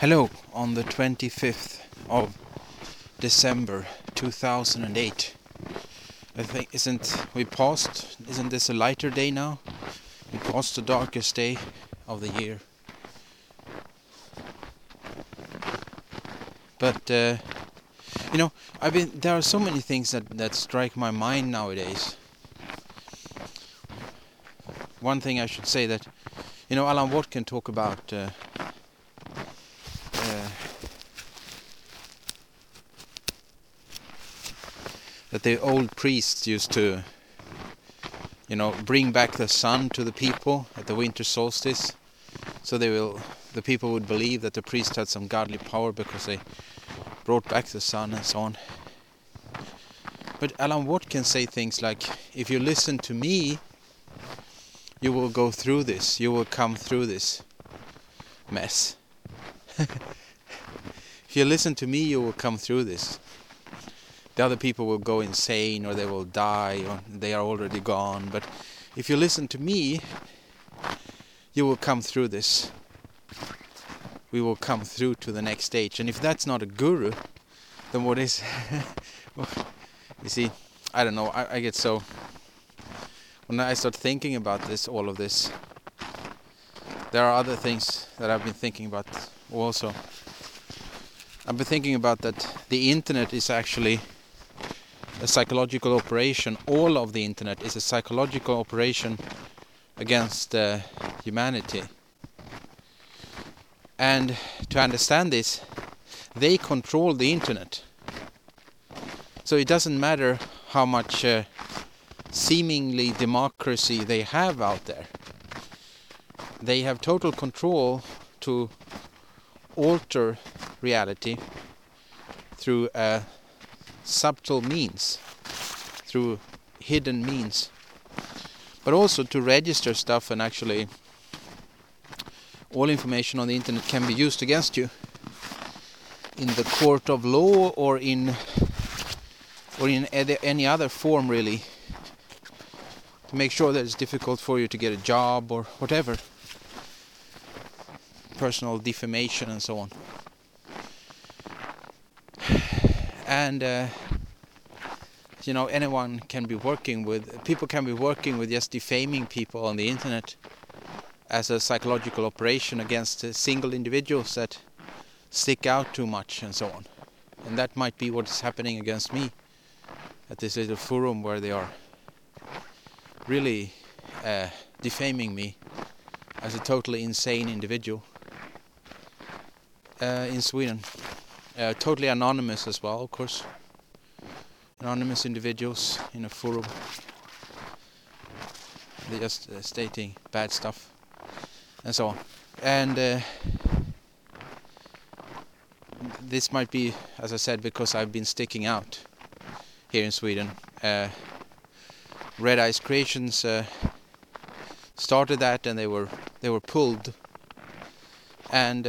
Hello, on the 25th of December 2008. I think isn't we passed isn't this a lighter day now? We passed the darkest day of the year. But uh, you know, I've been there are so many things that that strike my mind nowadays. One thing I should say that you know Alan Watt can talk about uh, that the old priests used to you know bring back the sun to the people at the winter solstice. So they will the people would believe that the priest had some godly power because they brought back the sun and so on. But Alan Watt can say things like if you listen to me you will go through this. You will come through this mess. If you listen to me you will come through this the other people will go insane or they will die or they are already gone. But if you listen to me, you will come through this. We will come through to the next stage. And if that's not a guru, then what is? you see, I don't know. I, I get so. When I start thinking about this, all of this, there are other things that I've been thinking about also. I've been thinking about that the internet is actually a psychological operation. All of the internet is a psychological operation against uh, humanity. And to understand this, they control the internet. So it doesn't matter how much uh, seemingly democracy they have out there. They have total control to alter reality through a subtle means, through hidden means, but also to register stuff and actually all information on the internet can be used against you in the court of law or in or in any other form really to make sure that it's difficult for you to get a job or whatever. Personal defamation and so on. And uh, you know anyone can be working with people can be working with just defaming people on the internet as a psychological operation against single individuals that stick out too much and so on and that might be what is happening against me at this little forum where they are really uh, defaming me as a totally insane individual uh, in Sweden uh, totally anonymous as well, of course. Anonymous individuals in a forum. They're just uh, stating bad stuff and so on. And uh, this might be, as I said, because I've been sticking out here in Sweden. Uh, Red Ice Creations uh, started that, and they were they were pulled, and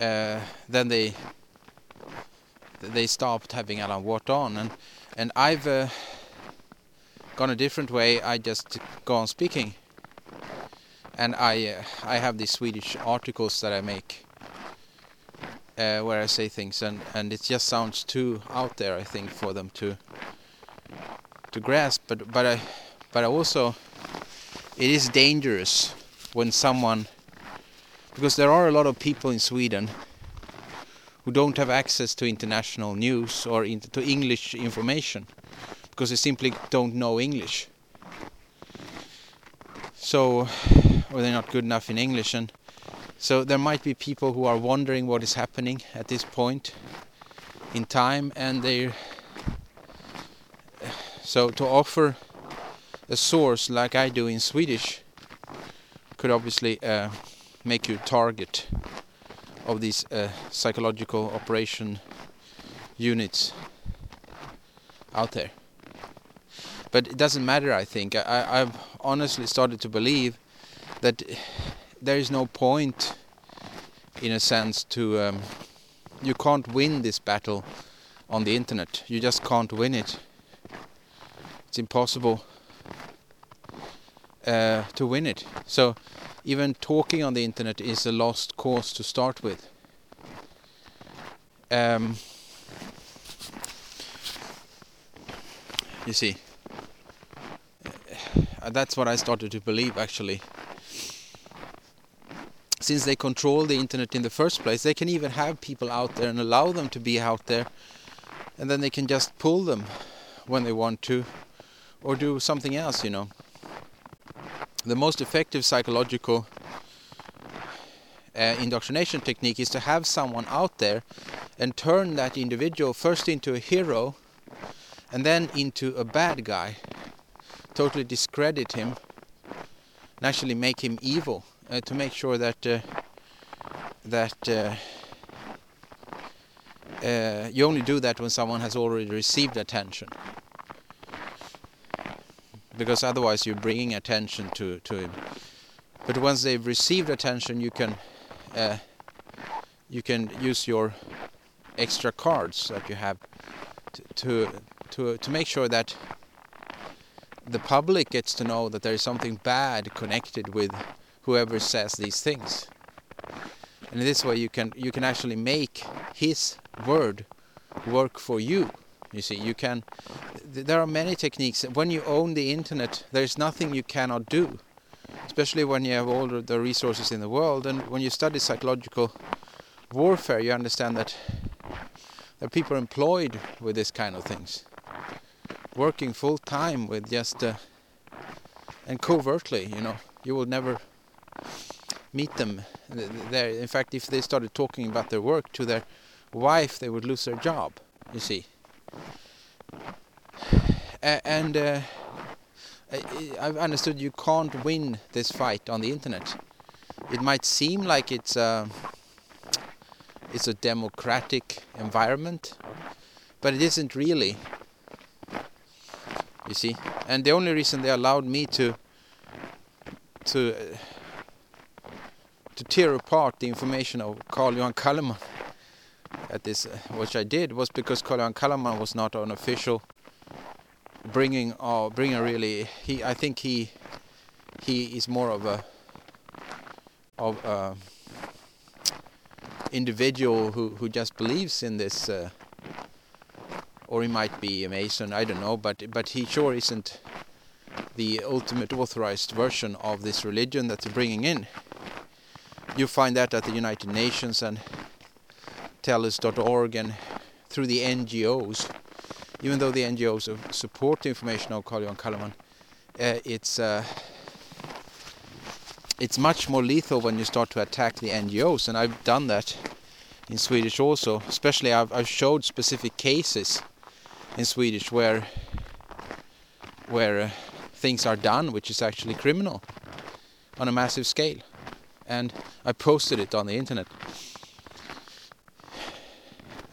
uh, then they they stopped having Alan Watt on, and and I've uh, gone a different way. I just go on speaking, and I uh, I have these Swedish articles that I make uh, where I say things, and and it just sounds too out there. I think for them to to grasp, but but I but I also it is dangerous when someone because there are a lot of people in Sweden who don't have access to international news or to English information because they simply don't know English. So, or they're not good enough in English, and so there might be people who are wondering what is happening at this point in time, and they. So to offer a source like I do in Swedish could obviously. Uh, make you target of these uh, psychological operation units out there. But it doesn't matter, I think. I, I've honestly started to believe that there is no point, in a sense, to. Um, you can't win this battle on the internet. You just can't win it. It's impossible. uh, to win it. So even talking on the internet is a lost cause to start with. Um, you see, uh, that's what I started to believe actually. Since they control the internet in the first place, they can even have people out there and allow them to be out there, and then they can just pull them when they want to, or do something else, you know the most effective psychological uh, indoctrination technique is to have someone out there and turn that individual first into a hero and then into a bad guy totally discredit him and actually make him evil uh, to make sure that uh, that uh, uh, you only do that when someone has already received attention because otherwise you're bringing attention to to him. But once they've received attention, you can uh, you can use your extra cards that you have to to to, make sure that the public gets to know that there is something bad connected with whoever says these things. And in this way you can you can actually make his word work for you. You see, you can. There are many techniques. When you own the internet, there is nothing you cannot do. Especially when you have all the resources in the world, and when you study psychological warfare, you understand that there are people employed with this kind of things, working full time with just uh, and covertly. You know, you will never meet them there. In fact, if they started talking about their work to their wife, they would lose their job. You see and uh, I've understood you can't win this fight on the internet. It might seem like it's a, it's a democratic environment, but it isn't really. You see, and the only reason they allowed me to to uh, to tear apart the information of Carl Johan Calleman at this, uh, which I did, was because Carl Johan Calleman was not an official bringing uh, bringing really he I think he he is more of a of a individual who who just believes in this uh, or he might be a mason I don't know but but he sure isn't the ultimate authorized version of this religion that they're bringing in. You find that at the United Nations and tellus.org and through the NGOs even though the NGOs support the information of Carl Johan Calleman, uh, it's uh, it's much more lethal when you start to attack the NGOs, and I've done that in Swedish also. Especially, I've, I've showed specific cases in Swedish where where uh, things are done, which is actually criminal on a massive scale, and I posted it on the internet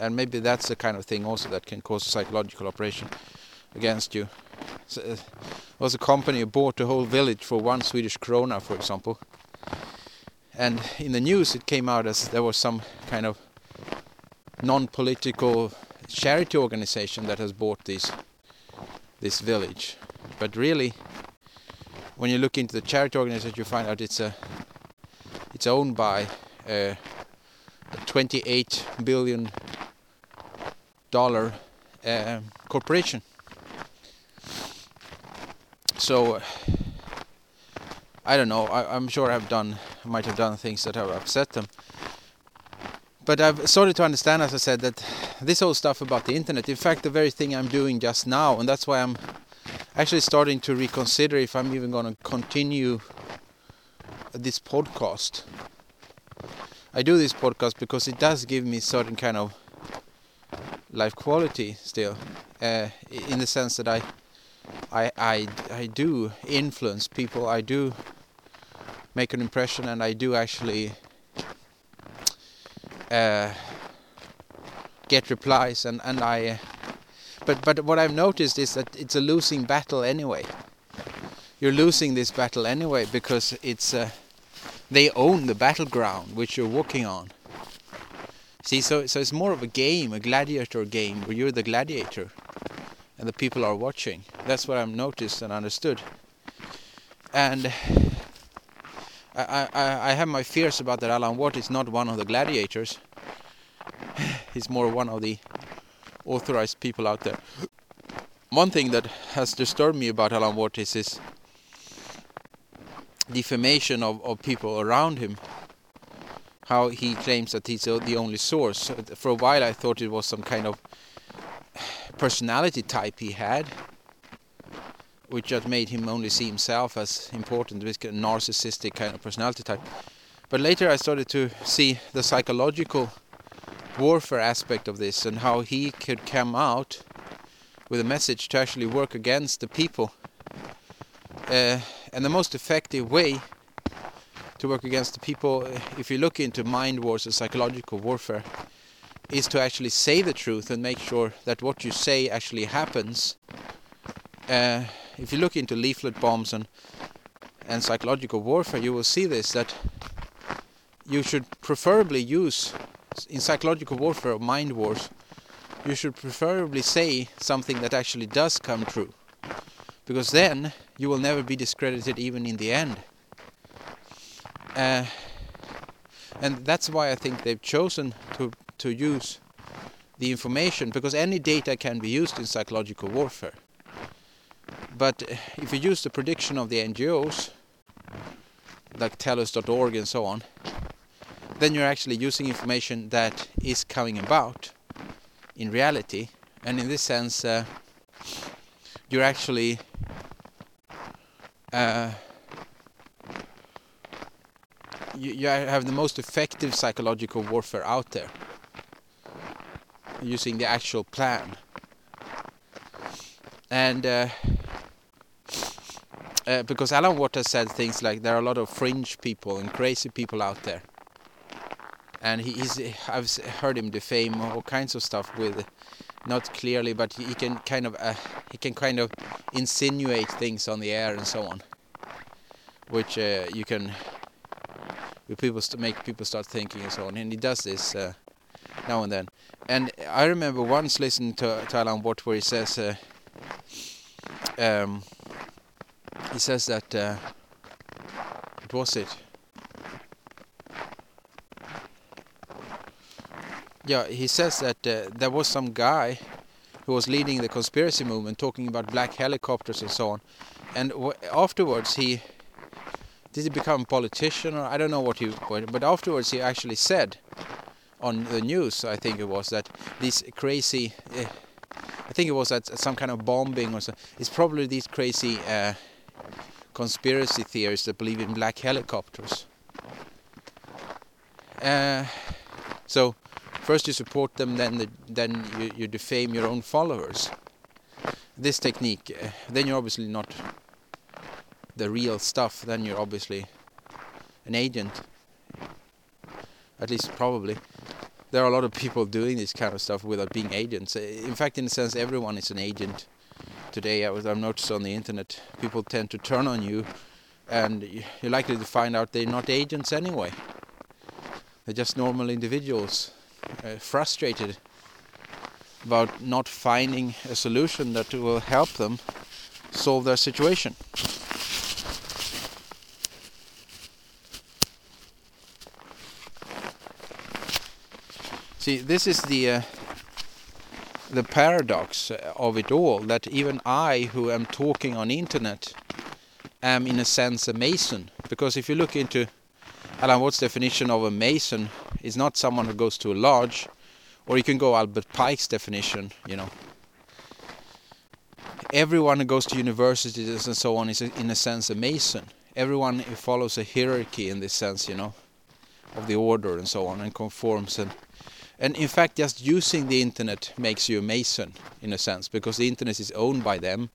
and maybe that's the kind of thing also that can cause a psychological operation against you. So, uh, was a company bought a whole village for one Swedish krona, for example. And in the news, it came out as there was some kind of non-political charity organization that has bought this this village. But really, when you look into the charity organization, you find out it's a it's owned by uh, a 28 billion dollar uh, corporation. So I don't know. I, am sure I've done, might have done things that have upset them. But I've started to understand, as I said, that this whole stuff about the internet, in fact, the very thing I'm doing just now, and that's why I'm actually starting to reconsider if I'm even going to continue this podcast. I do this podcast because it does give me certain kind of life quality still, uh, in the sense that I, I, I, I do influence people. I do make an impression, and I do actually uh, get replies, and and I. But but what I've noticed is that it's a losing battle anyway. You're losing this battle anyway because it's uh, they own the battleground which you're walking on See, so so it's more of a game, a gladiator game, where you're the gladiator, and the people are watching. That's what I've noticed and understood. and I, I, I have my fears about that Alan Watt is not one of the gladiators. He's more one of the authorized people out there. One thing that has disturbed me about Alan Watt is his defamation of, of people around him. How he claims that he's the only source. For a while I thought it was some kind of personality type he had which just made him only see himself as important, this narcissistic kind of personality type. But later I started to see the psychological warfare aspect of this and how he could come out with a message to actually work against the people. Uh, and the most effective way to work against the people, if you look into mind wars and psychological warfare, is to actually say the truth and make sure that what you say actually happens. Uh, if you look into leaflet bombs and and psychological warfare, you will see this that you should preferably use in psychological warfare or mind wars. You should preferably say something that actually does come true, because then you will never be discredited even in the end. Uh, and that's why I think they've chosen to to use the information because any data can be used in psychological warfare. But if you use the prediction of the NGOs, like TELUS.org and so on, then you're actually using information that is coming about in reality. And in this sense, uh, you're actually uh, you, you have the most effective psychological warfare out there using the actual plan. And uh, uh, because Alan Waters said things like there are a lot of fringe people and crazy people out there, and he, he's I've heard him defame all kinds of stuff with, not clearly, but he can kind of uh, he can kind of insinuate things on the air and so on, which uh, you can, people make people start thinking and so on, and he does this uh, now and then. And I remember once listening to, to Alan Watt where he says. Uh, um, he says that uh, what was it? Yeah, he says that uh, there was some guy who was leading the conspiracy movement, talking about black helicopters and so on. And afterwards, he did he become a politician or I don't know what he, but afterwards he actually said on the news, I think it was that these crazy. Uh, I think it was at some kind of bombing or so. It's probably these crazy uh, conspiracy theorists that believe in black helicopters. Uh, so first you support them, then the, then you, you, defame your own followers. This technique, then you're obviously not the real stuff. Then you're obviously an agent, at least probably. There are a lot of people doing this kind of stuff without being agents. In fact, in a sense, everyone is an agent today I was I've noticed on the internet people tend to turn on you and you're likely to find out they're not agents anyway they're just normal individuals uh, frustrated about not finding a solution that will help them solve their situation see this is the uh, the paradox of it all that even I who am talking on internet am in a sense a mason. Because if you look into Alan Watt's definition of a mason? Is not someone who goes to a lodge or you can go Albert Pike's definition you know. Everyone who goes to universities and so on is in a sense a mason. Everyone follows a hierarchy in this sense you know of the order and so on and conforms and and in fact, just using the internet makes you a mason in a sense because the internet is owned by them.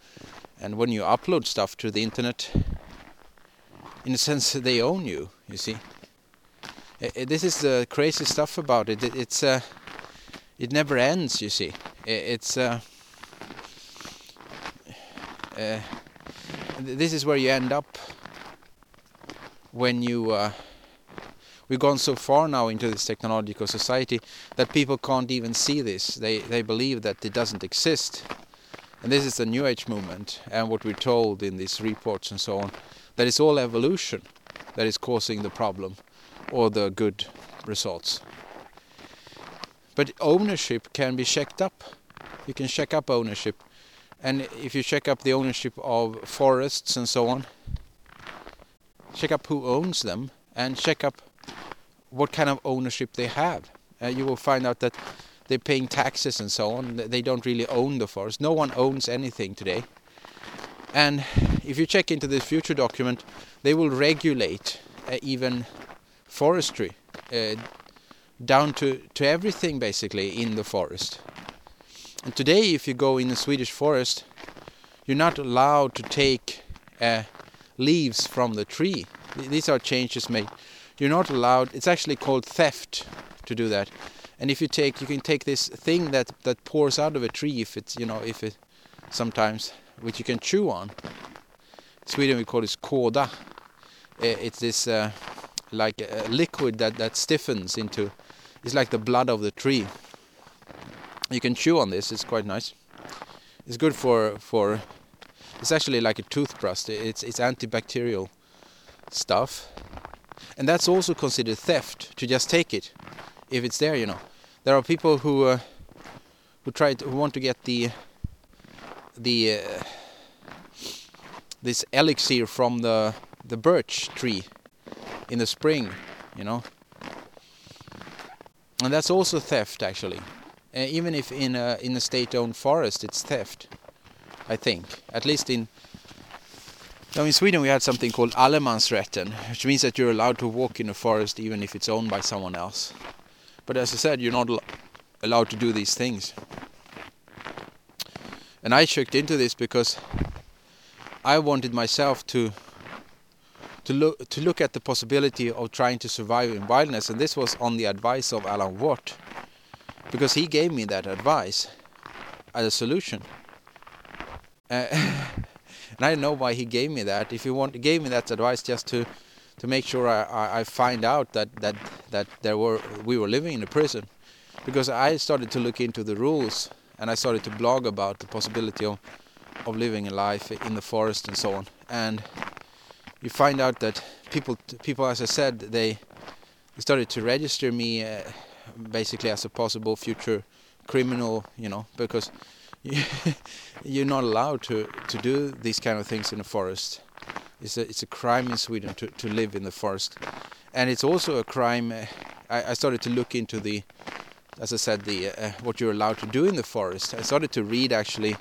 And when you upload stuff to the internet, in a sense, they own you. You see, this is the crazy stuff about it. It's uh, it never ends. You see, it's uh, uh, this is where you end up when you uh, we've gone so far now into this technological society that people can't even see this. They they believe that it doesn't exist, and this is the New Age movement, and what we're told in these reports and so on, that it's all evolution that is causing the problem or the good results. But ownership can be checked up. You can check up ownership. And if you check up the ownership of forests and so on, check up who owns them and check up what kind of ownership they have. Uh, you will find out that they're paying taxes and so on. They don't really own the forest. No one owns anything today. And if you check into this future document, they will regulate uh, even forestry uh, down to, to everything basically in the forest. And today, if you go in a Swedish forest, you're not allowed to take uh, leaves from the tree. These are changes made. You're not allowed. It's actually called theft to do that. And if you take, you can take this thing that that pours out of a tree. If it's you know if it sometimes which you can chew on. In Sweden we call this kåda. It's this uh, like a liquid that that stiffens into. It's like the blood of the tree. You can chew on this. It's quite nice. It's good for for. It's actually like a toothbrush. It's it's antibacterial stuff, and that's also considered theft to just take it if it's there. You know, there are people who uh, who try to, who want to get the the uh, this elixir from the the birch tree in the spring, you know. And that's also theft, actually. Uh, even if in a in a state-owned forest, it's theft. I think, at least in. Now in Sweden we had something called allemansrätten, which means that you're allowed to walk in a forest even if it's owned by someone else. But as I said, you're not allowed to do these things. And I checked into this because I wanted myself to to look to look at the possibility of trying to survive in wilderness, and this was on the advice of Alan Watt, because he gave me that advice as a solution. Uh, and I don't know why he gave me that. If he want, gave me that advice just to to make sure I, I, I find out that that that there were we were living in a prison, because I started to look into the rules and I started to blog about the possibility of of living a life in the forest and so on. And you find out that people, people, as I said, they started to register me uh, basically as a possible future criminal, you know, because you're not allowed to to do these kind of things in the forest. It's a it's a crime in Sweden to to live in the forest, and it's also a crime. Uh, I, I started to look into the as I said, the uh, what you're allowed to do in the forest. I started to read actually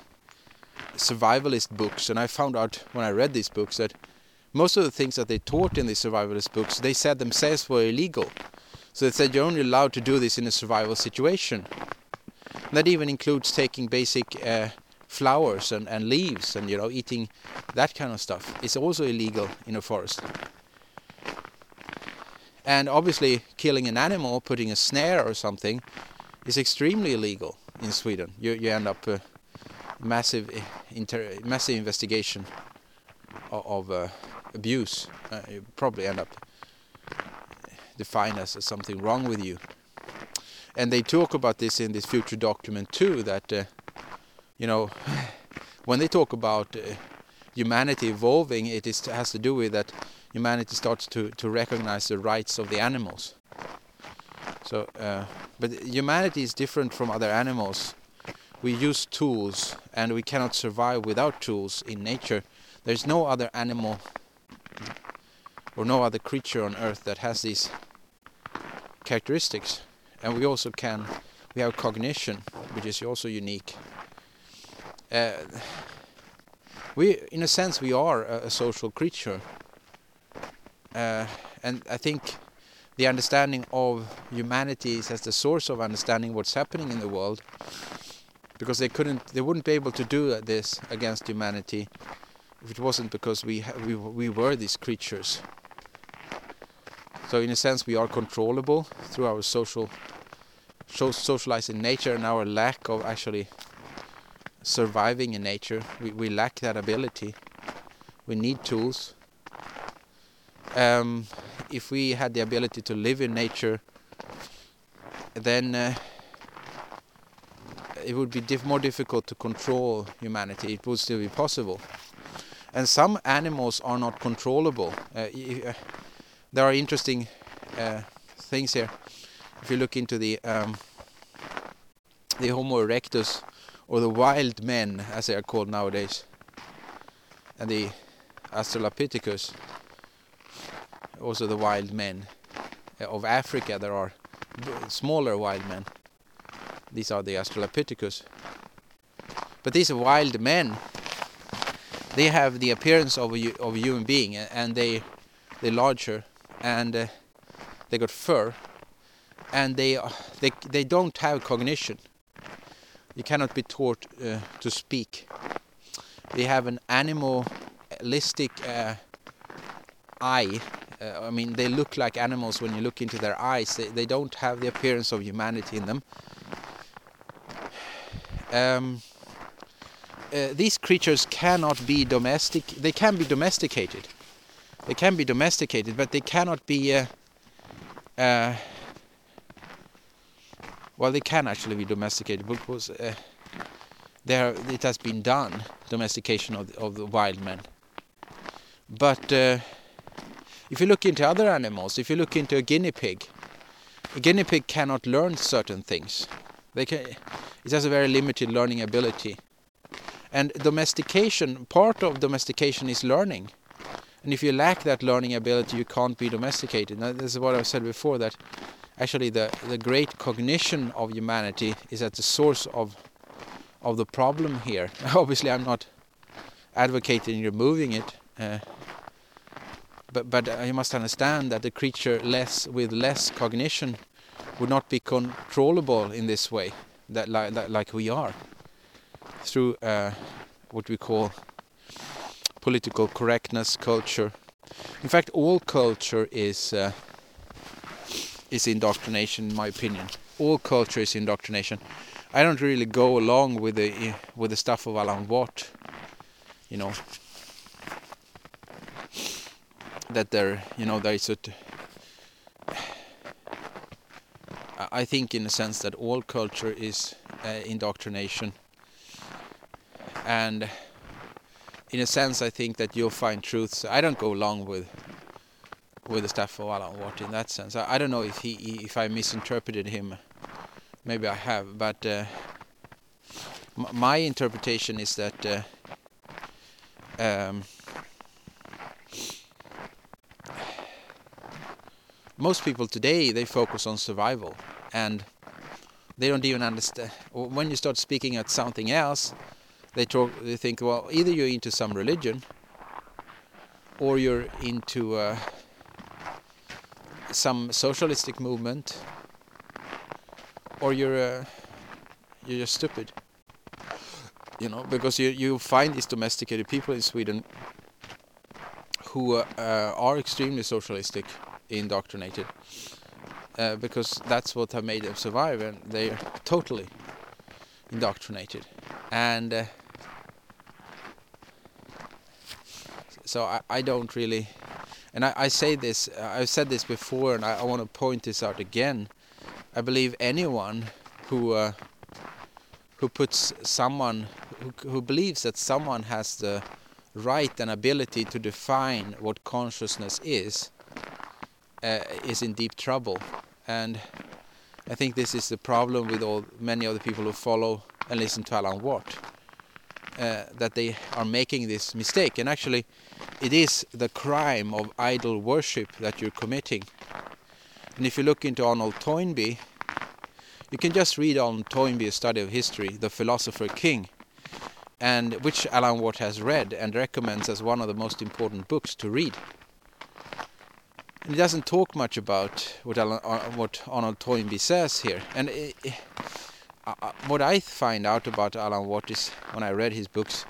survivalist books, and I found out when I read these books that most of the things that they taught in these survivalist books, they said themselves were illegal. So they said you're only allowed to do this in a survival situation. That even includes taking basic uh, flowers and, and leaves and you know eating that kind of stuff. It's also illegal in a forest. And obviously, killing an animal, putting a snare or something, is extremely illegal in Sweden. You you end up uh, massive inter massive investigation of, of uh, abuse. Uh, you probably end up defined as something wrong with you. And they talk about this in this future document too. That uh, you know, when they talk about uh, humanity evolving, it is has to do with that humanity starts to, to recognize the rights of the animals. So, uh, but humanity is different from other animals. We use tools, and we cannot survive without tools in nature. There's no other animal or no other creature on Earth that has these characteristics. And we also can, we have cognition, which is also unique. Uh, we, in a sense, we are a, a social creature uh, and I think the understanding of humanity is as the source of understanding what's happening in the world because they couldn't they wouldn't be able to do this against humanity if it wasn't because we we we were these creatures so in a sense we are controllable through our social socialized in nature and our lack of actually surviving in nature we we lack that ability we need tools um, if we had the ability to live in nature, then uh, it would be diff more difficult to control humanity. It would still be possible. And some animals are not controllable. Uh, there are interesting uh, things here. If you look into the um, the Homo erectus, or the wild men, as they are called nowadays, and the Australopithecus, also the wild men uh, of Africa. There are smaller wild men. These are the Australopithecus. But these wild men, they have the appearance of a, of a human being, and they they're larger, and uh, they got fur, and they they they don't have cognition. You cannot be taught uh, to speak. They have an animalistic uh, eye uh, I mean, they look like animals when you look into their eyes. They, they don't have the appearance of humanity in them. Um, uh, these creatures cannot be domestic. They can be domesticated. They can be domesticated, but they cannot be. Uh, uh well, they can actually be domesticated because uh, there it has been done domestication of the, of the wild men. But uh, if you look into other animals, if you look into a guinea pig, a guinea pig cannot learn certain things. They can, it has a very limited learning ability. And domestication, part of domestication is learning. And if you lack that learning ability, you can't be domesticated. Now, this is what I said before, that actually the, the great cognition of humanity is at the source of of the problem here. Obviously, I'm not advocating removing it. Uh, but but you must understand that a creature less with less cognition would not be controllable in this way that like that, like we are through uh, what we call political correctness culture. In fact all culture is uh, is indoctrination in my opinion. All culture is indoctrination. I don't really go along with the with the stuff of alan watt you know. That there, you know, there is a. I think, in a sense, that all culture is uh, indoctrination, and in a sense, I think that you'll find truths. I don't go along with with the stuff of Alan Watt in that sense. I, I don't know if he if I misinterpreted him. Maybe I have, but uh, my interpretation is that. Uh, um, most people today they focus on survival and they don't even understand when you start speaking at something else they talk they think well either you're into some religion or you're into uh, some socialistic movement or you're uh, you're just stupid. You know because you you find these domesticated people in Sweden who uh, are extremely socialistic indoctrinated uh, because that's what have made them survive and they are totally indoctrinated. And so I, I don't really and I, I say this I've said this before and I, I want to point this out again I believe anyone who uh, who puts someone who, who believes that someone has the right and ability to define what consciousness is uh, is in deep trouble. And I think this is the problem with all many of the people who follow and listen to Alan Watt. Uh, that they are making this mistake and actually it is the crime of idol worship that you're committing and if you look into Arnold Toynbee you can just read Arnold Toynbee's study of history the philosopher king and which Alan Watt has read and recommends as one of the most important books to read and he doesn't talk much about what, Alan, uh, what Arnold Toynbee says here. And it, uh, uh, what I find out about Alan Watt is, when I read his books,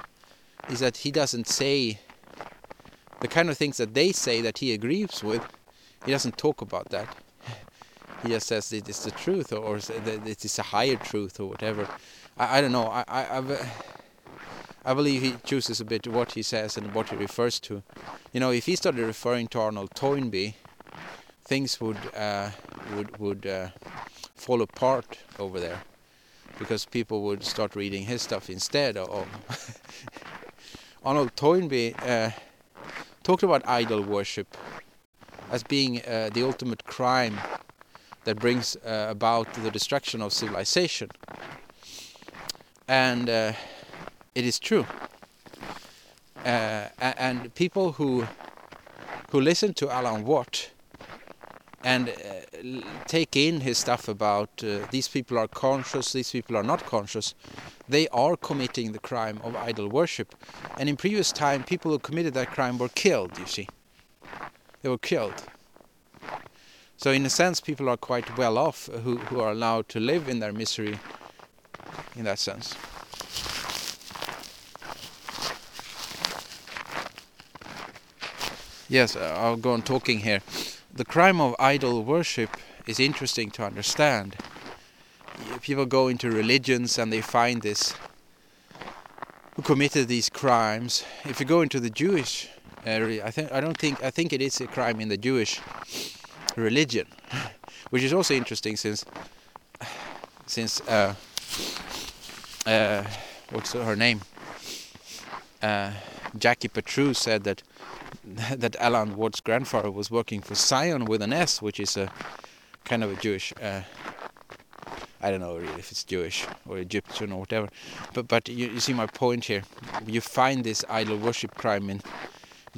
is that he doesn't say the kind of things that they say that he agrees with. He doesn't talk about that. He just says it is the truth, or, or it is a higher truth, or whatever. I, I don't know. I, I, I've, I believe he chooses a bit what he says and what he refers to. You know, if he started referring to Arnold Toynbee things would uh, would would uh, fall apart over there. because people would start reading his stuff instead of Arnold Toynbee uh, talked about idol worship as being uh, the ultimate crime that brings uh, about the destruction of civilization. And uh, it is true. Uh, and people who who listen to Alan Watt and uh, take in his stuff about uh, these people are conscious, these people are not conscious, they are committing the crime of idol worship. And in previous time, people who committed that crime were killed, you see. They were killed. So in a sense, people are quite well off who, who are allowed to live in their misery in that sense. Yes, uh, I'll go on talking here the crime of idol worship is interesting to understand. People go into religions and they find this who committed these crimes. If you go into the Jewish area, I think I don't think I think it is a crime in the Jewish religion, which is also interesting since since uh, uh, what's her name? Uh, Jackie Patru said that that Alan Watt's grandfather was working for Zion with an S, which is a kind of a Jewish. Uh, I don't know really if it's Jewish or Egyptian or whatever, but but you, you see my point here. You find this idol worship crime in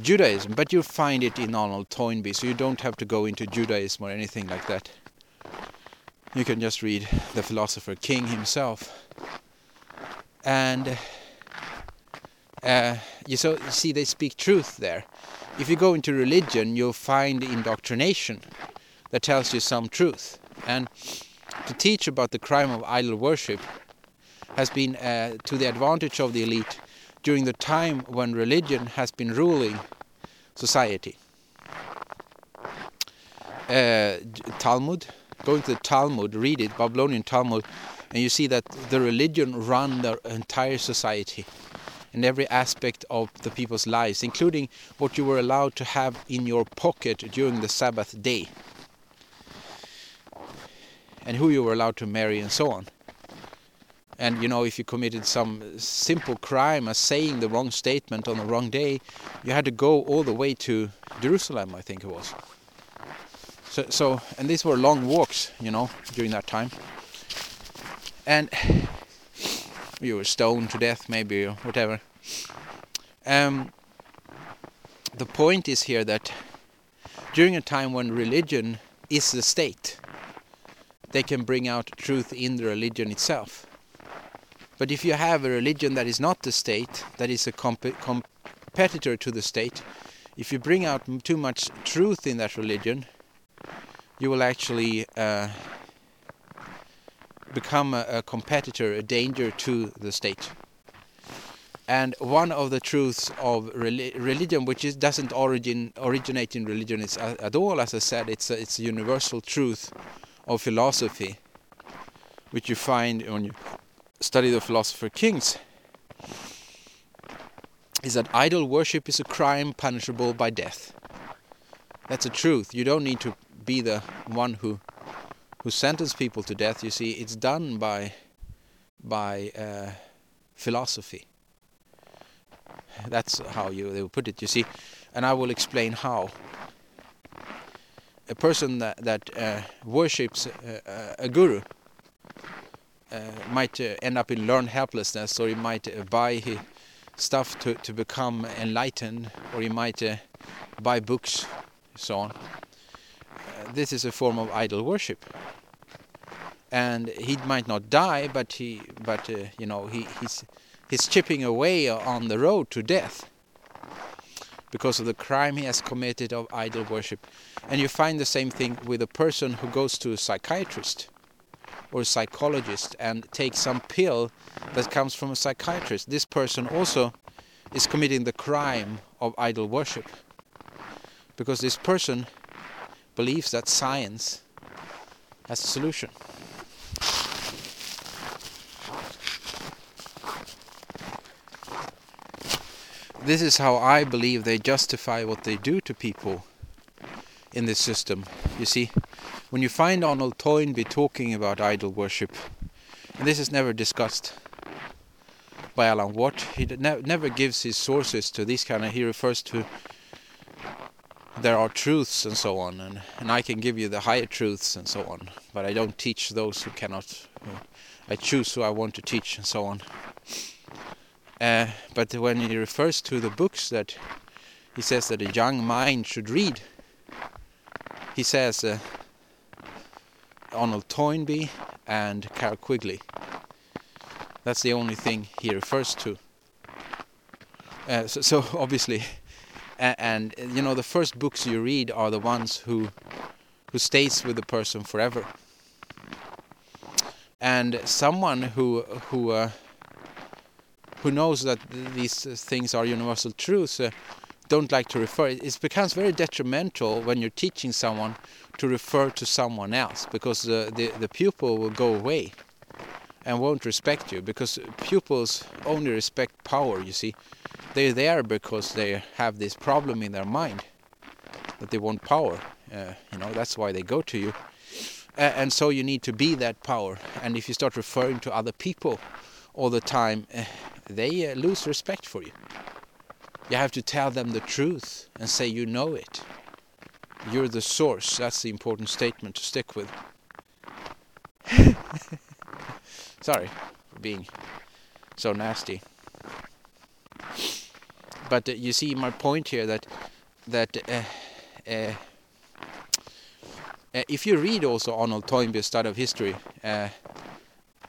Judaism, but you find it in Arnold Toynbee, so you don't have to go into Judaism or anything like that. You can just read the philosopher King himself, and uh, you so you see they speak truth there. If you go into religion, you'll find indoctrination that tells you some truth. And to teach about the crime of idol worship has been uh, to the advantage of the elite during the time when religion has been ruling society. Uh, Talmud, going to the Talmud, read it, Babylonian Talmud, and you see that the religion run the entire society in every aspect of the people's lives, including what you were allowed to have in your pocket during the Sabbath day, and who you were allowed to marry, and so on. And you know, if you committed some simple crime as saying the wrong statement on the wrong day, you had to go all the way to Jerusalem, I think it was. So, so and these were long walks, you know, during that time. And you were stoned to death maybe or whatever. Um, the point is here that during a time when religion is the state, they can bring out truth in the religion itself. But if you have a religion that is not the state, that is a comp competitor to the state, if you bring out too much truth in that religion, you will actually uh, become a, a competitor, a danger to the state. And one of the truths of religion, which is, doesn't origin, originate in religion it's, uh, at all, as I said, it's a, it's a universal truth of philosophy, which you find when you study the philosopher kings, is that idol worship is a crime punishable by death. That's a truth. You don't need to be the one who who sentence people to death, you see, it's done by by uh, philosophy. That's how you they put it, you see, and I will explain how. A person that that uh, worships uh, a guru uh, might uh, end up in learned helplessness, or he might uh, buy stuff to to become enlightened, or he might buy books, so on this is a form of idol worship. And he might not die but he but uh, you know he he's he's chipping away on the road to death because of the crime he has committed of idol worship. And you find the same thing with a person who goes to a psychiatrist or a psychologist and takes some pill that comes from a psychiatrist. This person also is committing the crime of idol worship because this person believes that science has a solution. This is how I believe they justify what they do to people in this system. You see, when you find Arnold Toynbee talking about idol worship, And this is never discussed by Alan Watt. He ne never gives his sources to this kind of. He refers to there are truths and so on, and, and I can give you the higher truths and so on, but I don't teach those who cannot. I choose who I want to teach and so on. Uh, but when he refers to the books that he says that a young mind should read, he says uh, Arnold Toynbee and Carroll Quigley. That's the only thing he refers to. Uh, so, so, obviously, and, you know the first books you read are the ones who who stays with the person forever. And someone who who uh, who knows that these things are universal truths uh, don't like to refer. It becomes very detrimental when you're teaching someone to refer to someone else because uh, the the pupil will go away and won't respect you because pupils only respect power. You see, they're there because they have this problem in their mind that they want power. Uh, you know that's why they go to you, uh, and so you need to be that power. And if you start referring to other people all the time, uh, they lose respect for you. You have to tell them the truth and say you know it. You're the source. That's the important statement to stick with. Sorry for being so nasty. But uh, you see my point here that that uh, uh, uh if you read also Arnold Toynbee's Study of History, uh,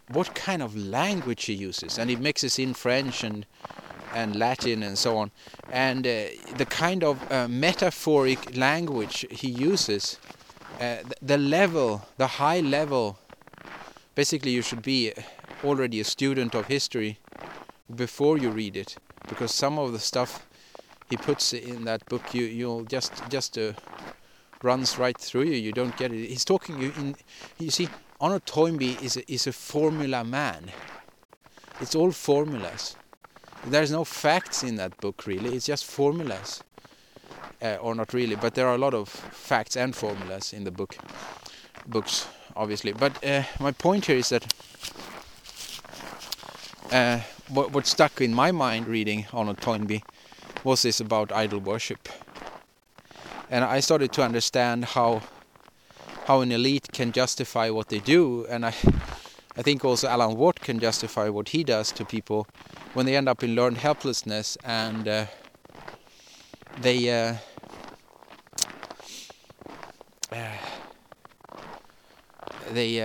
what kind of language he uses, and he mixes in French and and Latin and so on, and the kind of metaphoric language he uses, the level, the high level basically you should be already a student of history before you read it because some of the stuff he puts in that book you you'll just just uh, runs right through you. You don't get it. He's talking you in you see Arnold Toynbee is a, is a formula man. It's all formulas. There's no facts in that book really. It's just formulas uh, or not really but there are a lot of facts and formulas in the book books obviously. But uh, my point here is that uh, what, what stuck in my mind reading Arnold Toynbee was this about idol worship, and I started to understand how how an elite can justify what they do, and I I think also Alan Watt can justify what he does to people when they end up in learned helplessness and uh, they. Uh, uh they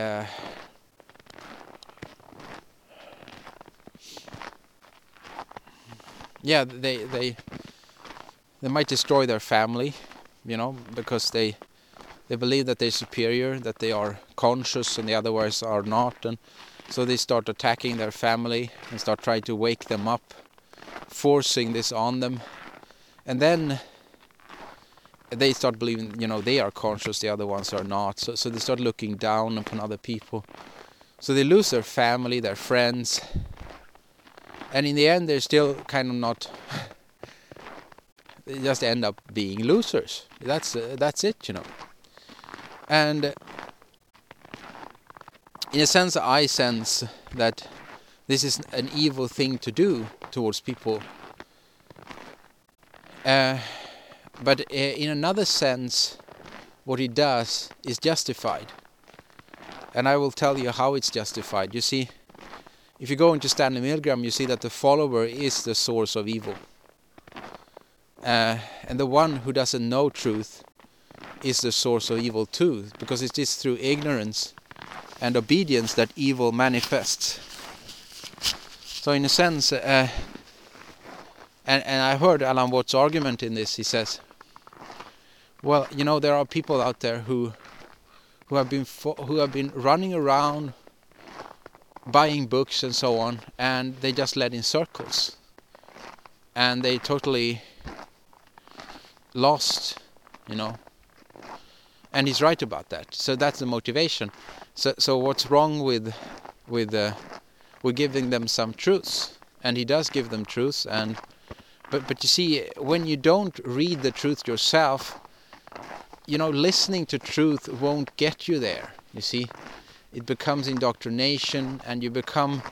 yeah they they they might destroy their family you know because they they believe that they're superior that they are conscious and the others are not. And so they start attacking their family and start trying to wake them up forcing this on them. And then they start believing you know they are conscious the other ones are not. So so they start looking down upon other people. So they lose their family their friends and in the end they're still kind of not they just end up being losers that's uh, that's it you know and in a sense i sense that this is an evil thing to do towards people uh, but uh, in another sense, what he does is justified. And I will tell you how it's justified. You see, if you go into Stanley Milgram, you see that the follower is the source of evil. Uh, and the one who doesn't know truth is the source of evil too, because it is through ignorance and obedience that evil manifests. So in a sense, uh, and, and I heard Alan Watt's argument in this, he says, well, you know, there are people out there who who have been who have been running around buying books and so on, and they just led in circles, and they totally lost, you know. And he's right about that. So that's the motivation. So so what's wrong with with uh, with giving them some truths? And he does give them truths, and but but you see, when you don't read the truth yourself, you know, listening to truth won't get you there. You see, it becomes indoctrination, and you become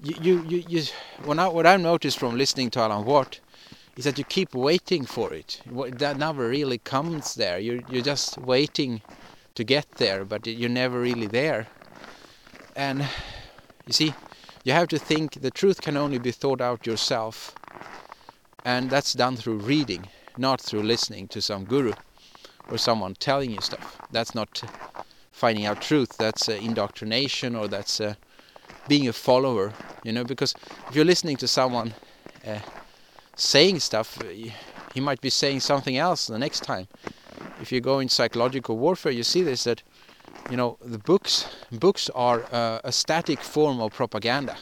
you you you, you what I've noticed from listening to Alan Watt is that you keep waiting for it. That never really comes there. You're you're just waiting to get there, but you're never really there. And you see, you have to think the truth can only be thought out yourself, and that's done through reading, not through listening to some guru or someone telling you stuff. That's not finding out truth. That's uh, indoctrination, or that's uh, being a follower. You know, because if you're listening to someone uh, saying stuff, he might be saying something else the next time. If you go in psychological warfare, you see this that you know the books books are uh, a static form of propaganda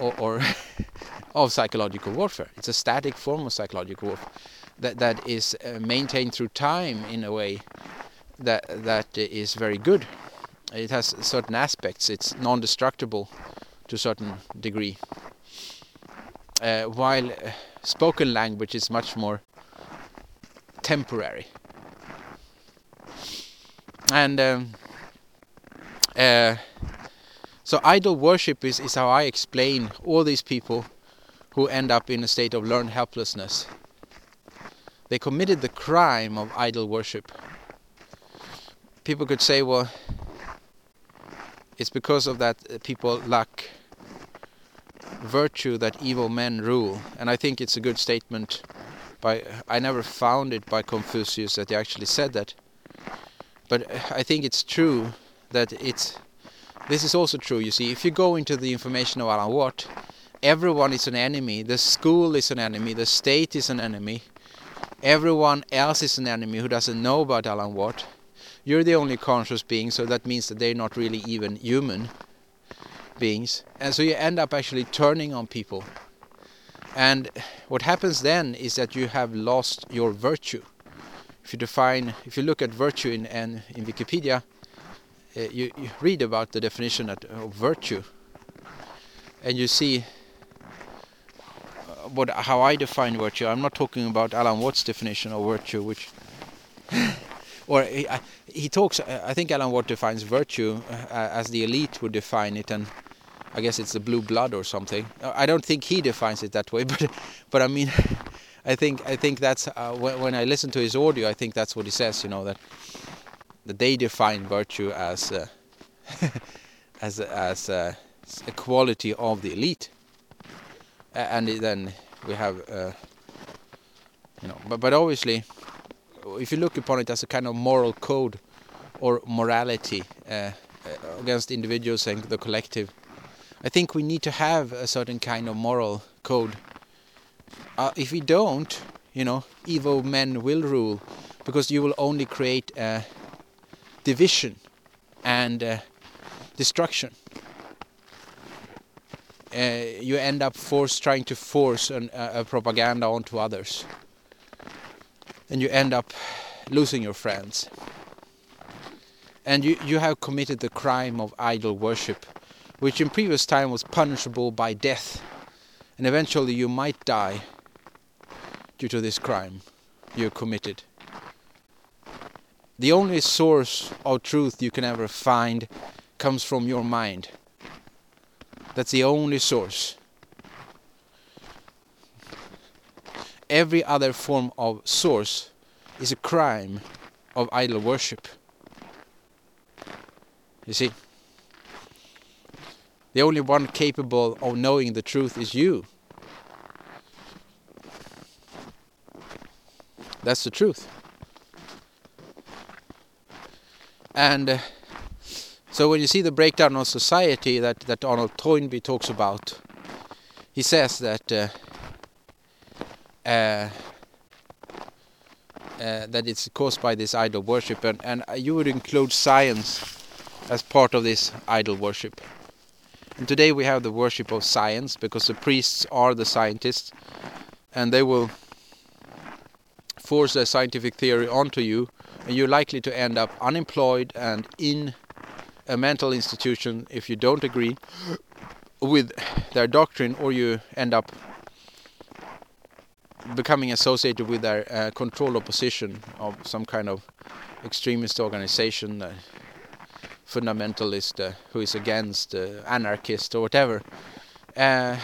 or, or of psychological warfare. It's a static form of psychological warfare that that is uh, maintained through time in a way that that is very good. It has certain aspects. It's non-destructible to a certain degree, uh, while uh, spoken language is much more temporary. And um, uh, so idol worship is, is how I explain all these people who end up in a state of learned helplessness. They committed the crime of idol worship. People could say, well, it's because of that uh, people lack virtue that evil men rule. And I think it's a good statement by I never found it by Confucius that he actually said that. But I think it's true that it's this is also true. You see, if you go into the information of Alan Watt, everyone is an enemy. The school is an enemy. The state is an enemy. Everyone else is an enemy who doesn't know about Alan Watt. You're the only conscious being, so that means that they're not really even human beings. And so you end up actually turning on people. And what happens then is that you have lost your virtue. If you define, if you look at virtue in, in, in Wikipedia, uh, you, you, read about the definition of virtue and you see uh, what how I define virtue. I'm not talking about Alan Watt's definition of virtue, which or he, he talks. Uh, I think Alan Watt defines virtue as the elite would define it, and I guess it's the blue blood or something. I don't think he defines it that way, but but I mean, I think I think that's uh, when, when I listen to his audio, I think that's what he says. You know that that they define virtue as uh, as as uh, a quality of the elite, and then we have uh, you know, but but obviously, if you look upon it as a kind of moral code or morality uh, uh, against individuals and the collective, I think we need to have a certain kind of moral code. Uh, if we don't, you know, evil men will rule because you will only create a division and uh, destruction. Uh, you end up force trying to force an, uh, a propaganda onto others, and you end up losing your friends. And you you have committed the crime of idol worship, which in previous time was punishable by death, and eventually you might die due to this crime you committed the only source of truth you can ever find comes from your mind. That's the only source. Every other form of source is a crime of idol worship. You see? The only one capable of knowing the truth is you. That's the truth. And uh, so when you see the breakdown of society that, that Arnold Toynbee talks about, he says that uh, uh, uh, that it's caused by this idol worship, and, and you would include science as part of this idol worship. And today we have the worship of science because the priests are the scientists, and they will force their scientific theory onto you and you're likely to end up unemployed and in a mental institution if you don't agree with their doctrine or you end up becoming associated with their uh, control opposition of some kind of extremist organization uh, fundamentalist uh, who is against uh, anarchist or whatever. Uh,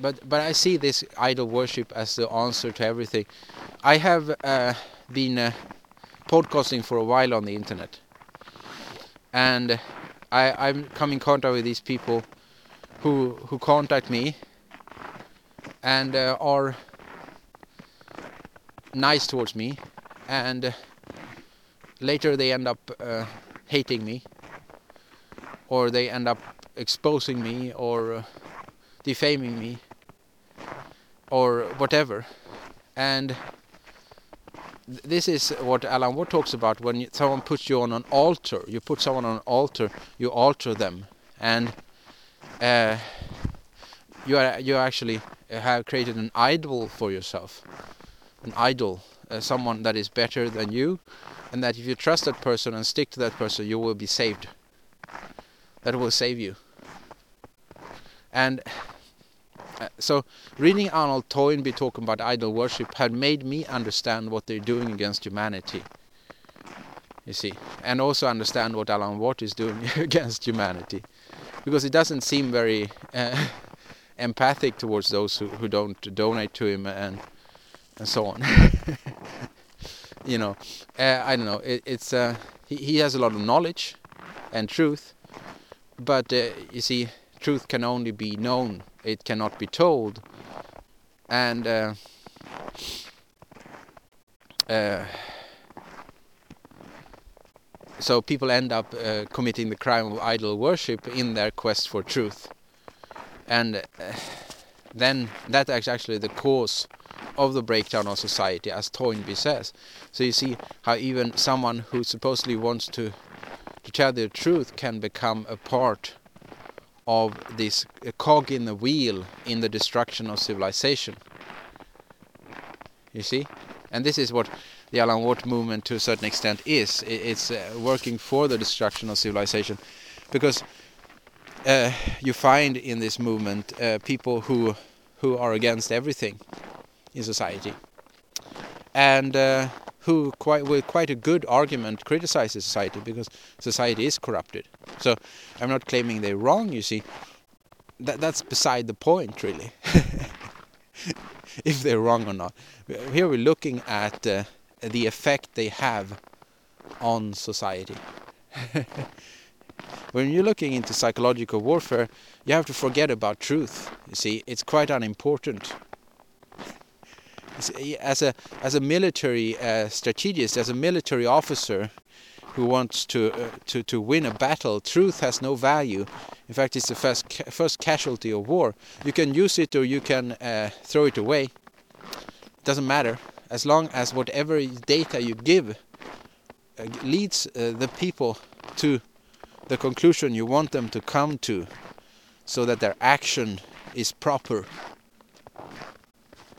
but but I see this idol worship as the answer to everything. I have uh, been podcasting for a while on the internet, and I I'm come in contact with these people who who contact me and uh, are nice towards me, and uh, later they end up uh, hating me, or they end up exposing me, or uh, defaming me, or whatever, and this is what Alan Watt talks about when someone puts you on an altar. You put someone on an altar, you alter them, and uh, you are you actually have created an idol for yourself, an idol, uh, someone that is better than you, and that if you trust that person and stick to that person, you will be saved. That will save you. And uh, so, reading Arnold Toynbee talking about idol worship had made me understand what they're doing against humanity. You see, and also understand what Alan Watt is doing against humanity, because it doesn't seem very. Uh, empathic towards those who, who don't donate to him and and so on. you know, uh, I don't know. It, it's uh, he, he has a lot of knowledge and truth, but uh, you see, truth can only be known. It cannot be told, and uh, uh, so people end up uh, committing the crime of idol worship in their quest for truth and uh, then that is actually the cause of the breakdown of society, as Toynbee says. So you see how even someone who supposedly wants to to tell the truth can become a part of this cog in the wheel in the destruction of civilization. You see, and this is what the Alan Watt movement, to a certain extent, is. It's uh, working for the destruction of civilization, because uh, you find in this movement uh, people who who are against everything in society, and uh, who quite with quite a good argument criticize society because society is corrupted. So I'm not claiming they're wrong. You see, that that's beside the point, really. if they're wrong or not. Here we're looking at uh, the effect they have on society. when you're looking into psychological warfare, you have to forget about truth. You see, it's quite unimportant. As a as a military uh, strategist, as a military officer who wants to uh, to to win a battle, truth has no value. In fact, it's the first ca first casualty of war. You can use it or you can uh, throw it away. It doesn't matter as long as whatever data you give uh, leads uh, the people to the conclusion you want them to come to so that their action is proper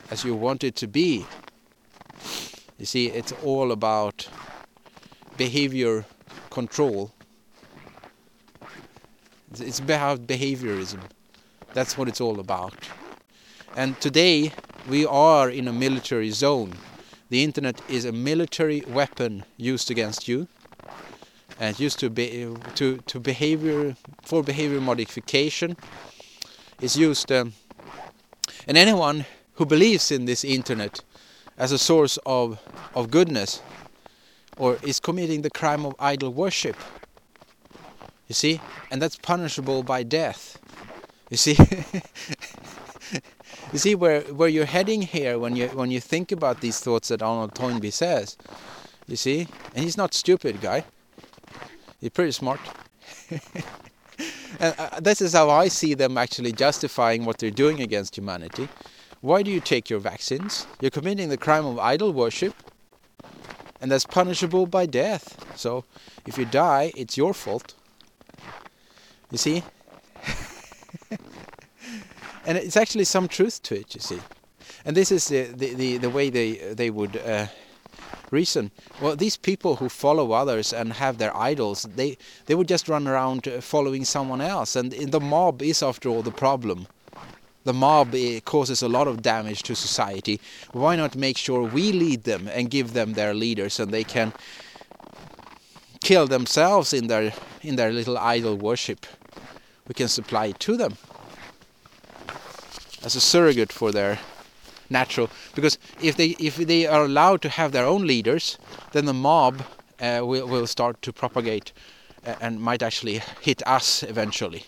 as you want it to be. You see, it's all about behavior control. It's about behaviorism. That's what it's all about. And today we are in a military zone. The internet is a military weapon used against you and used to be to to behavior for behavior modification is used um, and anyone who believes in this internet as a source of of goodness or is committing the crime of idol worship you see and that's punishable by death. You see? You see where where you're heading here when you when you think about these thoughts that Arnold Toynbee says you see? And he's not stupid guy He's pretty smart. and uh, this is how I see them actually justifying what they're doing against humanity. Why do you take your vaccines? You're committing the crime of idol worship, and that's punishable by death. So if you die, it's your fault. You see? and it's actually some truth to it, you see. And this is the the, the, the way they they would uh, reason. Well, these people who follow others and have their idols, they they would just run around uh, following someone else, and the mob is after all the problem. The mob eh, causes a lot of damage to society. Why not make sure we lead them and give them their leaders, and they can kill themselves in their in their little idol worship, we can supply it to them as a surrogate for their natural. Because if they if they are allowed to have their own leaders, then the mob uh, will will start to propagate uh, and might actually hit us eventually.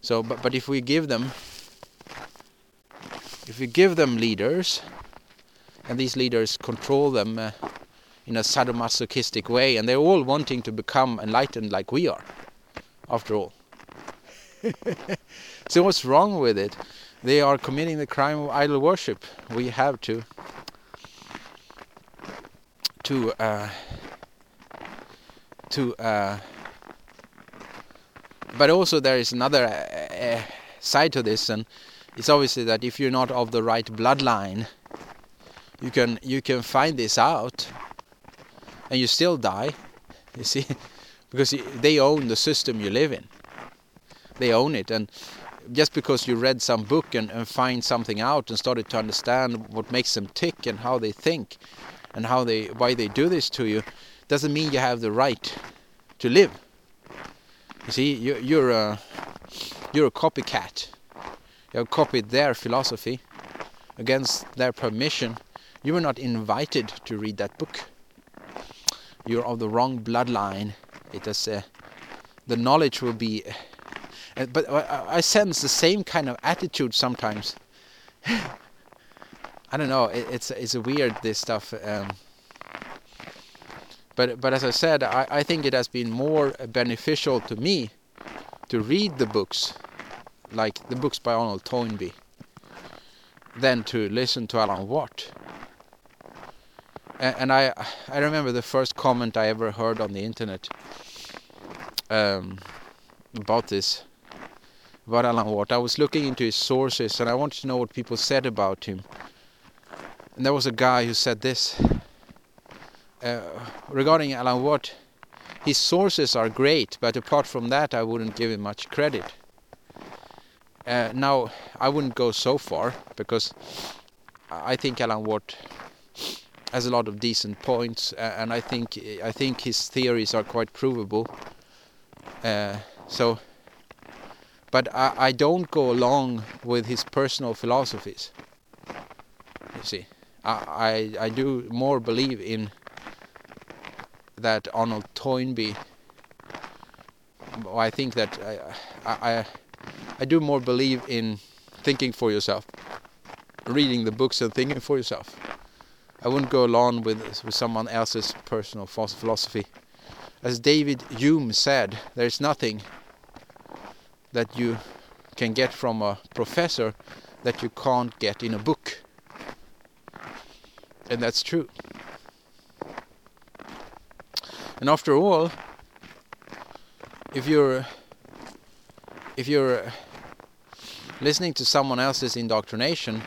So, but but if we give them if we give them leaders, and these leaders control them uh, in a sadomasochistic way, and they're all wanting to become enlightened like we are, after all. so what's wrong with it? They are committing the crime of idol worship. We have to to uh, to uh, but also there is another uh, uh side to this and it's obviously that if you're not of the right bloodline you can you can find this out and you still die you see because they own the system you live in they own it and just because you read some book and, and find something out and started to understand what makes them tick and how they think and how they why they do this to you doesn't mean you have the right to live you see you, you're a you're a copycat you have copied their philosophy against their permission you were not invited to read that book. You're of the wrong bloodline. It is uh, the knowledge will be. Uh, but I, sense the same kind of attitude sometimes. I don't know. It, it's it's a weird this stuff. Um, but but as I said, I, I think it has been more beneficial to me to read the books, like the books by Arnold Toynbee, than to listen to Alan Watt and I I remember the first comment I ever heard on the internet um, about this about Alan Watt. I was looking into his sources and I wanted to know what people said about him. And there was a guy who said this uh, regarding Alan Watt. His sources are great, but apart from that, I wouldn't give him much credit. Uh, now, I wouldn't go so far because I think Alan Watt has a lot of decent points, and I think I think his theories are quite provable. Uh, so, but I, I don't go along with his personal philosophies. You see, I I, I do more believe in that Arnold Toynbee. I think that uh, I, I I do more believe in thinking for yourself, reading the books and thinking for yourself. I wouldn't go along with with someone else's personal philosophy. As David Hume said, there's nothing that you can get from a professor that you can't get in a book. And that's true. And after all, if you're if you're listening to someone else's indoctrination,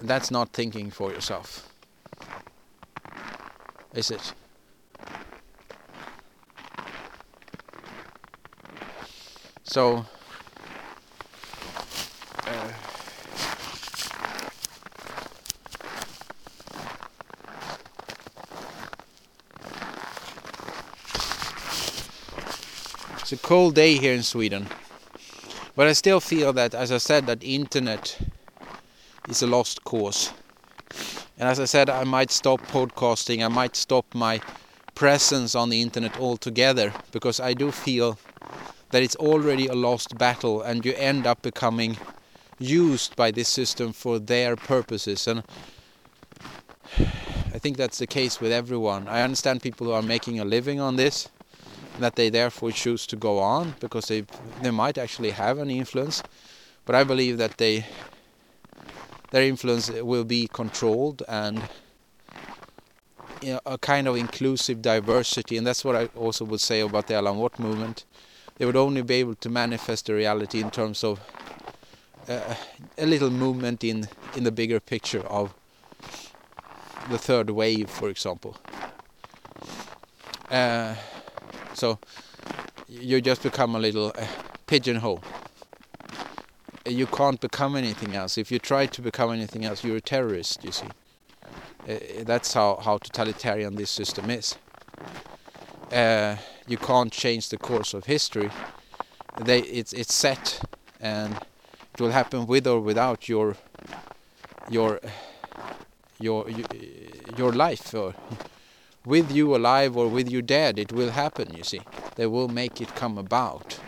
that's not thinking for yourself is it? So it's a cold day here in Sweden, but I still feel that, as I said, that internet is a lost cause. And as I said, I might stop podcasting, I might stop my presence on the internet altogether because I do feel that it's already a lost battle and you end up becoming used by this system for their purposes and I think that's the case with everyone. I understand people who are making a living on this that they therefore choose to go on because they they might actually have an influence but I believe that they their influence will be controlled and you know, a kind of inclusive diversity. And that's what I also would say about the Alan Watt movement. They would only be able to manifest the reality in terms of uh, a little movement in in the bigger picture of the third wave for example. Uh, so you just become a little uh, pigeonhole you can't become anything else. If you try to become anything else, you're a terrorist, you see. Uh, that's how, how totalitarian this system is. uh, you can't change the course of history. They it's it's set and it will happen with or without your your your your life or with you alive or with you dead it will happen you see. They will make it come about.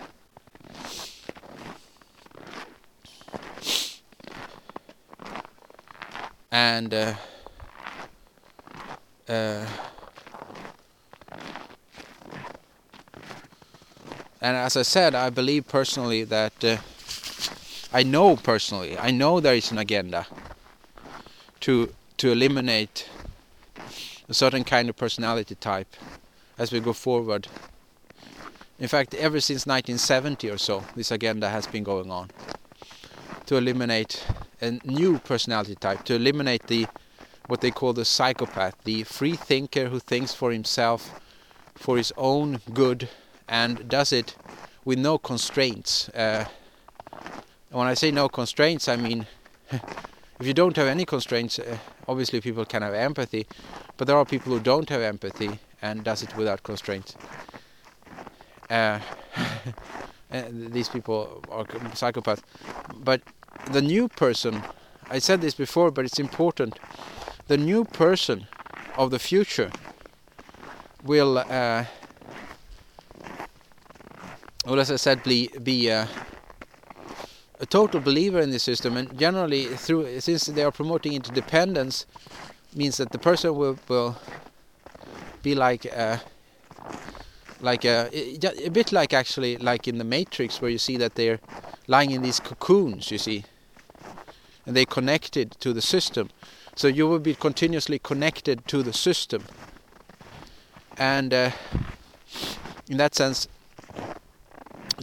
And uh, uh, and as I said I believe personally that uh, I know personally I know there is an agenda to to eliminate a certain kind of personality type as we go forward. In fact, ever since 1970 or so, this agenda has been going on to eliminate a new personality type, to eliminate the what they call the psychopath, the free thinker who thinks for himself, for his own good, and does it with no constraints. Uh, when I say no constraints, I mean if you don't have any constraints, uh, obviously people can have empathy, but there are people who don't have empathy and does it without constraints. Uh, these people are psychopaths. But the new person, I said this before, but it's important. The new person of the future will, uh, well, as I said, be, be uh, a total believer in the system, and generally, through since they are promoting interdependence, means that the person will will be like a, like a, a bit like actually like in the Matrix, where you see that they're lying in these cocoons, you see, and they connected to the system. So you will be continuously connected to the system, and uh, in that sense,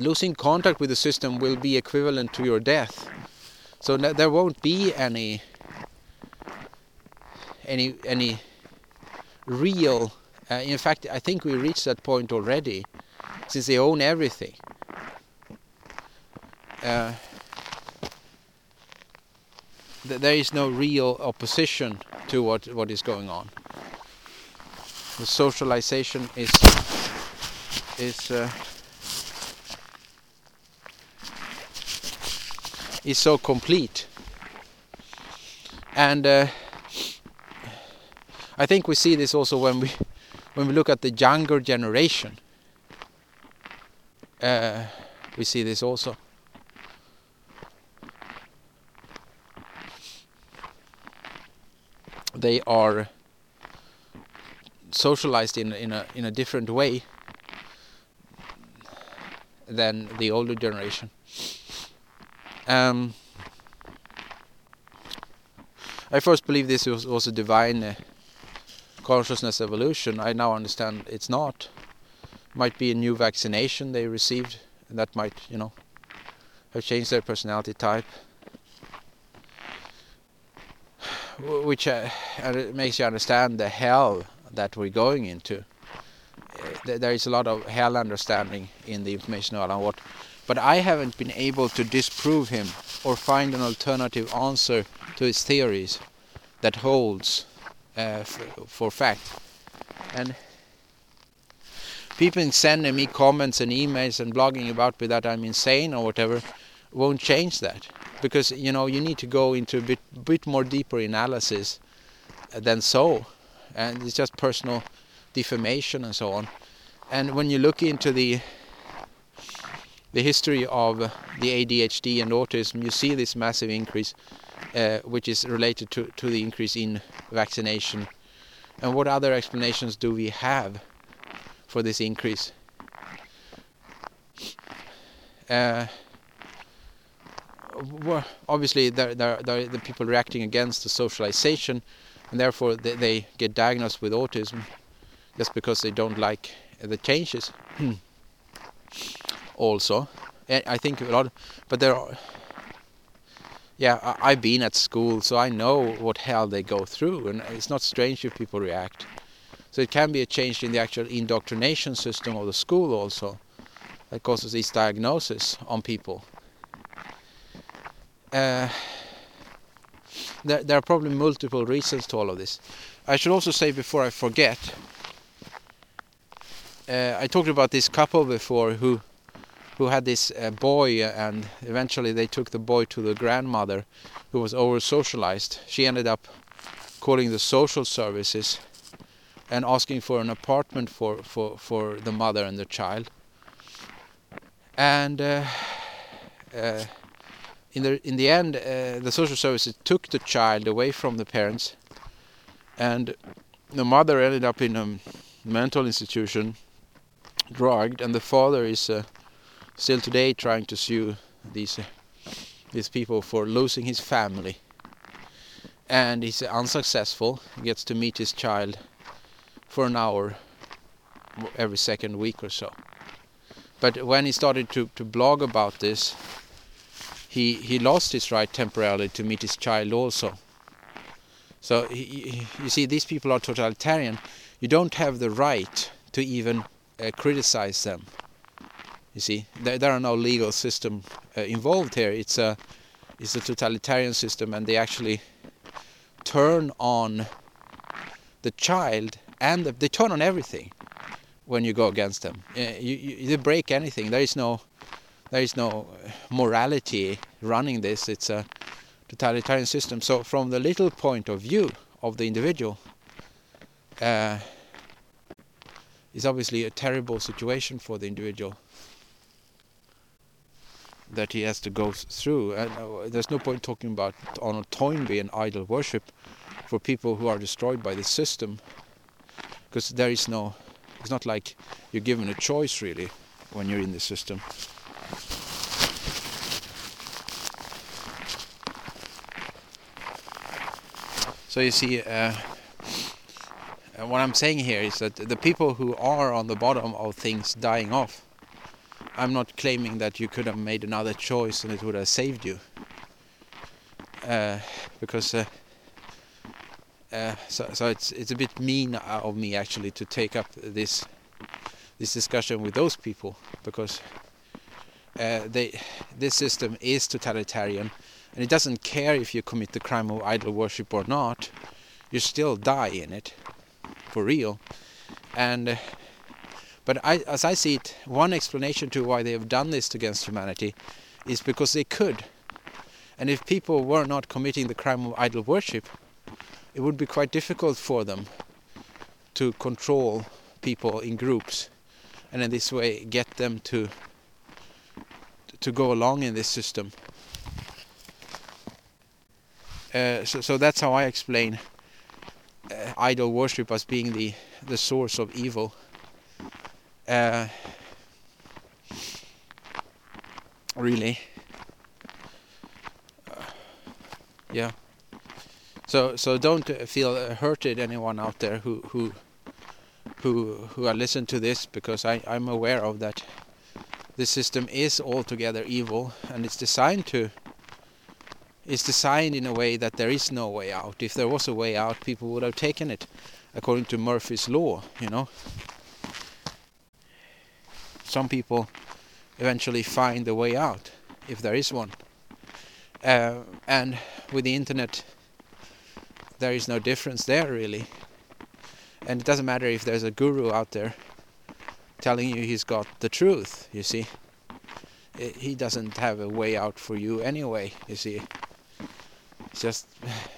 losing contact with the system will be equivalent to your death. So there won't be any any any real. Uh, in fact, I think we reached that point already, since they own everything. Uh, th there is no real opposition to what what is going on. The socialization is is. Uh, is so complete. And uh, I think we see this also when we when we look at the younger generation. Uh, we see this also. They are socialized in in a in a different way than the older generation. Um, I first believe this was, a divine uh, consciousness evolution. I now understand it's not. Might be a new vaccination they received, and that might, you know, have changed their personality type. Which uh, makes you understand the hell that we're going into. Uh, there is a lot of hell understanding in the information on what but I haven't been able to disprove him or find an alternative answer to his theories that holds uh, for fact. And people sending me comments and emails and blogging about me that I'm insane or whatever won't change that. Because you know you need to go into a bit bit more deeper analysis than so. And it's just personal defamation and so on. And when you look into the the history of the ADHD and autism, you see this massive increase, uh, which is related to, to the increase in vaccination. And what other explanations do we have for this increase? Uh, well, obviously, there, there, there are the people reacting against the socialization, and therefore they, they get diagnosed with autism just because they don't like the changes. also. I think a lot, but there are. Yeah, I've been at school, so I know what hell they go through, and it's not strange if people react. So it can be a change in the actual indoctrination system of the school also that causes these diagnoses on people. Uh, there, there are probably multiple reasons to all of this. I should also say before I forget, uh, I talked about this couple before who who had this uh, boy and eventually they took the boy to the grandmother who was over socialized she ended up calling the social services and asking for an apartment for for for the mother and the child. And uh, uh, in the in the end uh, the social services took the child away from the parents. And the mother ended up in a mental institution drugged and the father is uh, still today trying to sue these uh, these people for losing his family. And he's unsuccessful he gets to meet his child for an hour every second week or so. But when he started to, to blog about this he he lost his right temporarily to meet his child also. So he, you see these people are totalitarian. You don't have the right to even uh, criticize them. You see, there, there are no legal system uh, involved here. It's a it's a totalitarian system, and they actually turn on the child and the, they turn on everything when you go against them. Uh, you, you, you break anything. There is no there is no morality running this. It's a totalitarian system. So from the little point of view of the individual, uh, is obviously a terrible situation for the individual that he has to go through. And uh, there's no point talking about Arnold Toynbee and idol worship for people who are destroyed by the system, because there is no. It's not like you're given a choice really when you're in the system. So you see. Uh, what I'm saying here is that the people who are on the bottom of things dying off, I'm not claiming that you could have made another choice and it would have saved you. Uh, because uh, uh, so, so it's it's a bit mean of me actually to take up this this discussion with those people because uh, they this system is totalitarian and it doesn't care if you commit the crime of idol worship or not you still die in it for real. And uh, but I, as I see it, one explanation to why they have done this against humanity is because they could. And if people were not committing the crime of idol worship, it would be quite difficult for them to control people in groups and in this way get them to to go along in this system. Uh, so, so that's how I explain uh, idol worship as being the the source of evil. Uh, really. Uh, yeah. So so don't feel hurted anyone out there who who who who are listening to this because I I'm aware of that. The system is altogether evil and it's designed to is designed in a way that there is no way out. If there was a way out, people would have taken it according to Murphy's law, you know. Some people eventually find a way out, if there is one. Uh, and with the internet, there is no difference there really. And it doesn't matter if there's a guru out there telling you he's got the truth, you see. He doesn't have a way out for you anyway, you see. It's just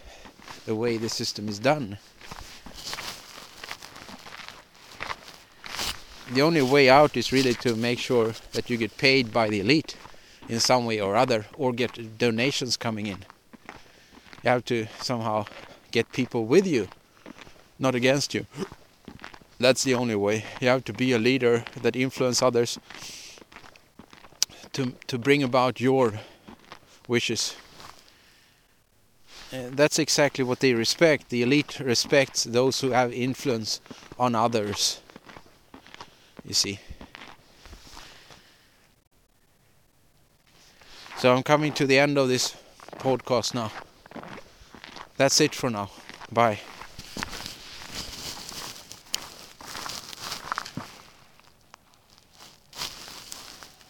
the way the system is done. The only way out is really to make sure that you get paid by the elite in some way or other or get donations coming in. You have to somehow get people with you, not against you. That's the only way. You have to be a leader that influence others to to bring about your wishes uh, that's exactly what they respect. The elite respects those who have influence on others. You see. So I'm coming to the end of this podcast now. That's it for now. Bye.